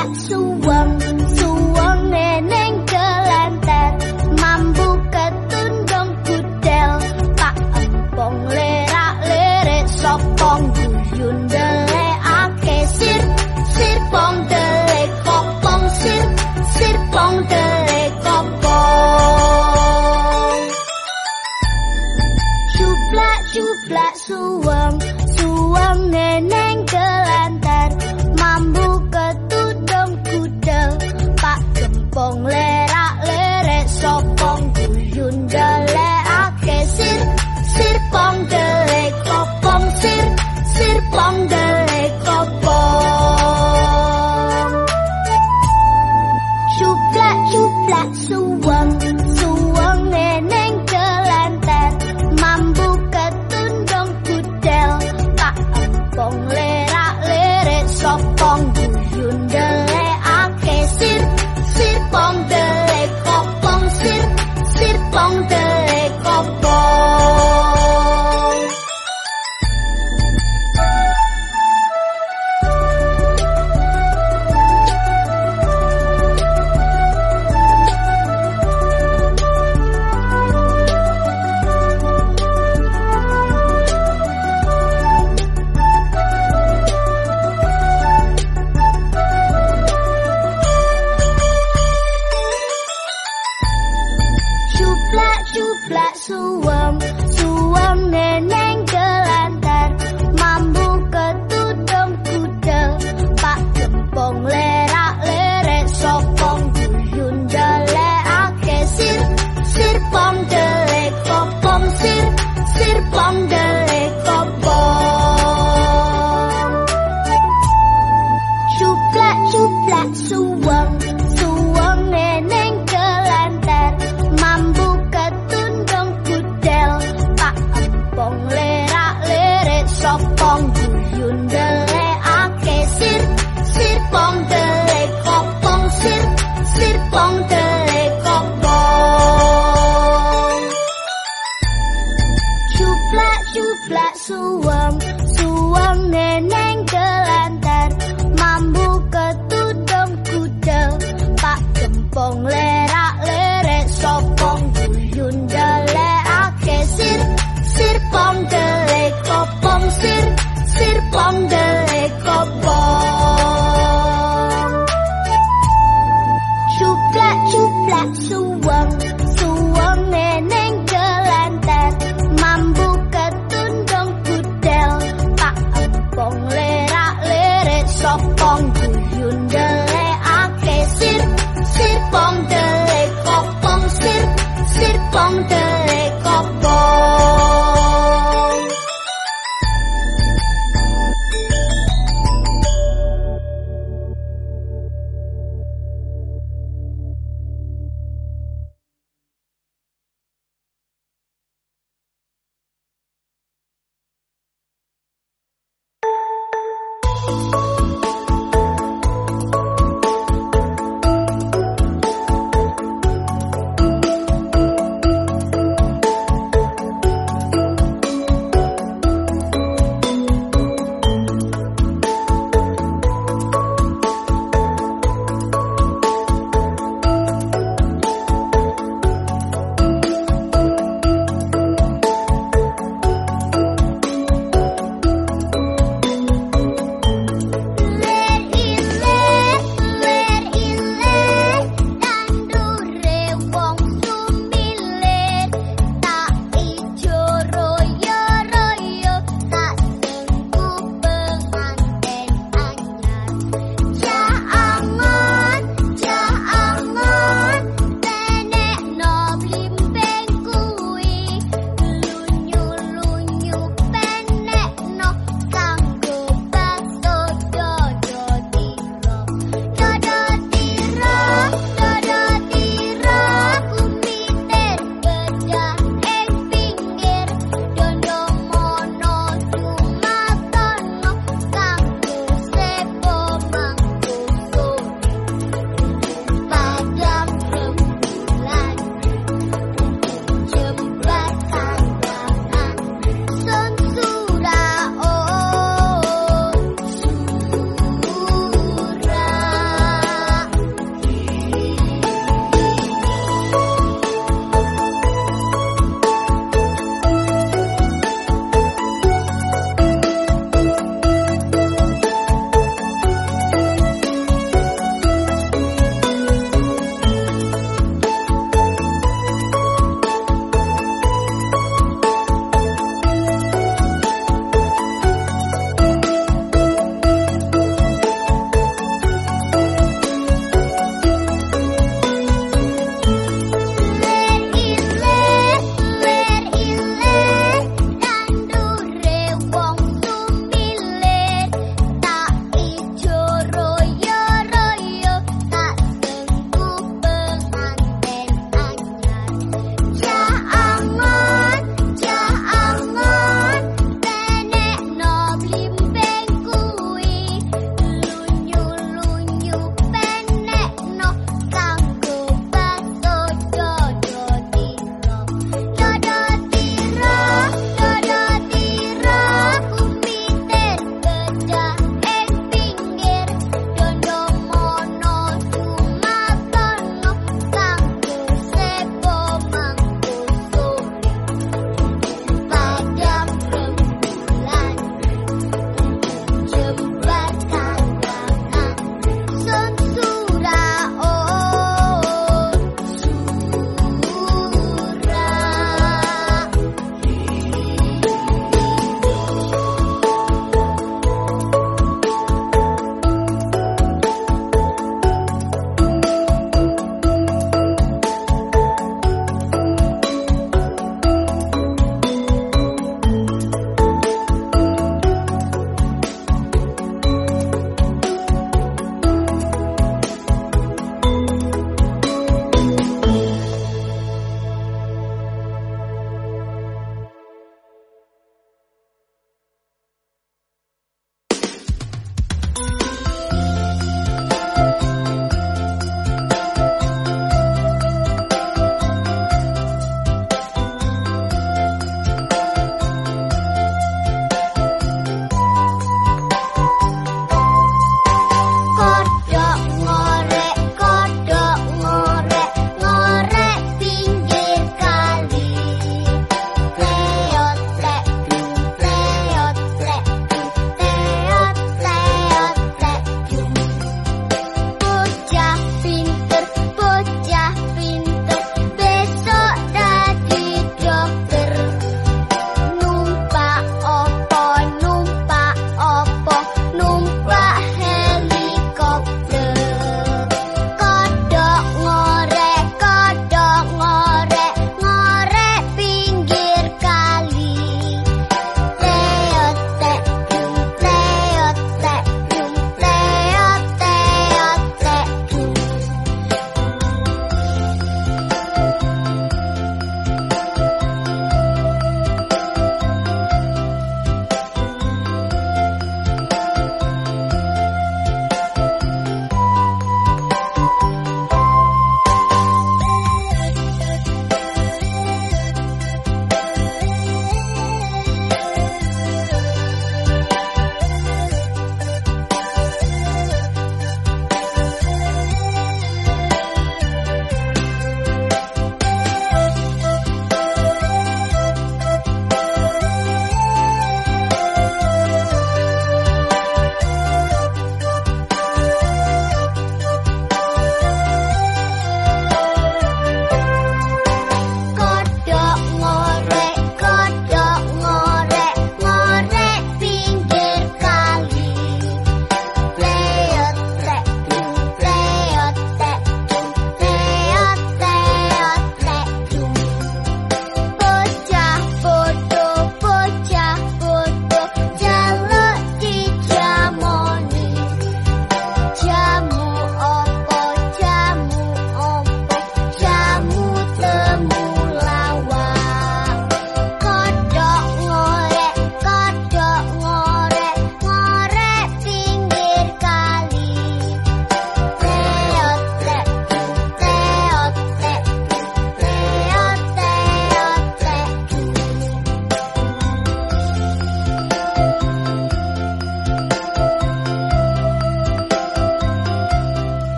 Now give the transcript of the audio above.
long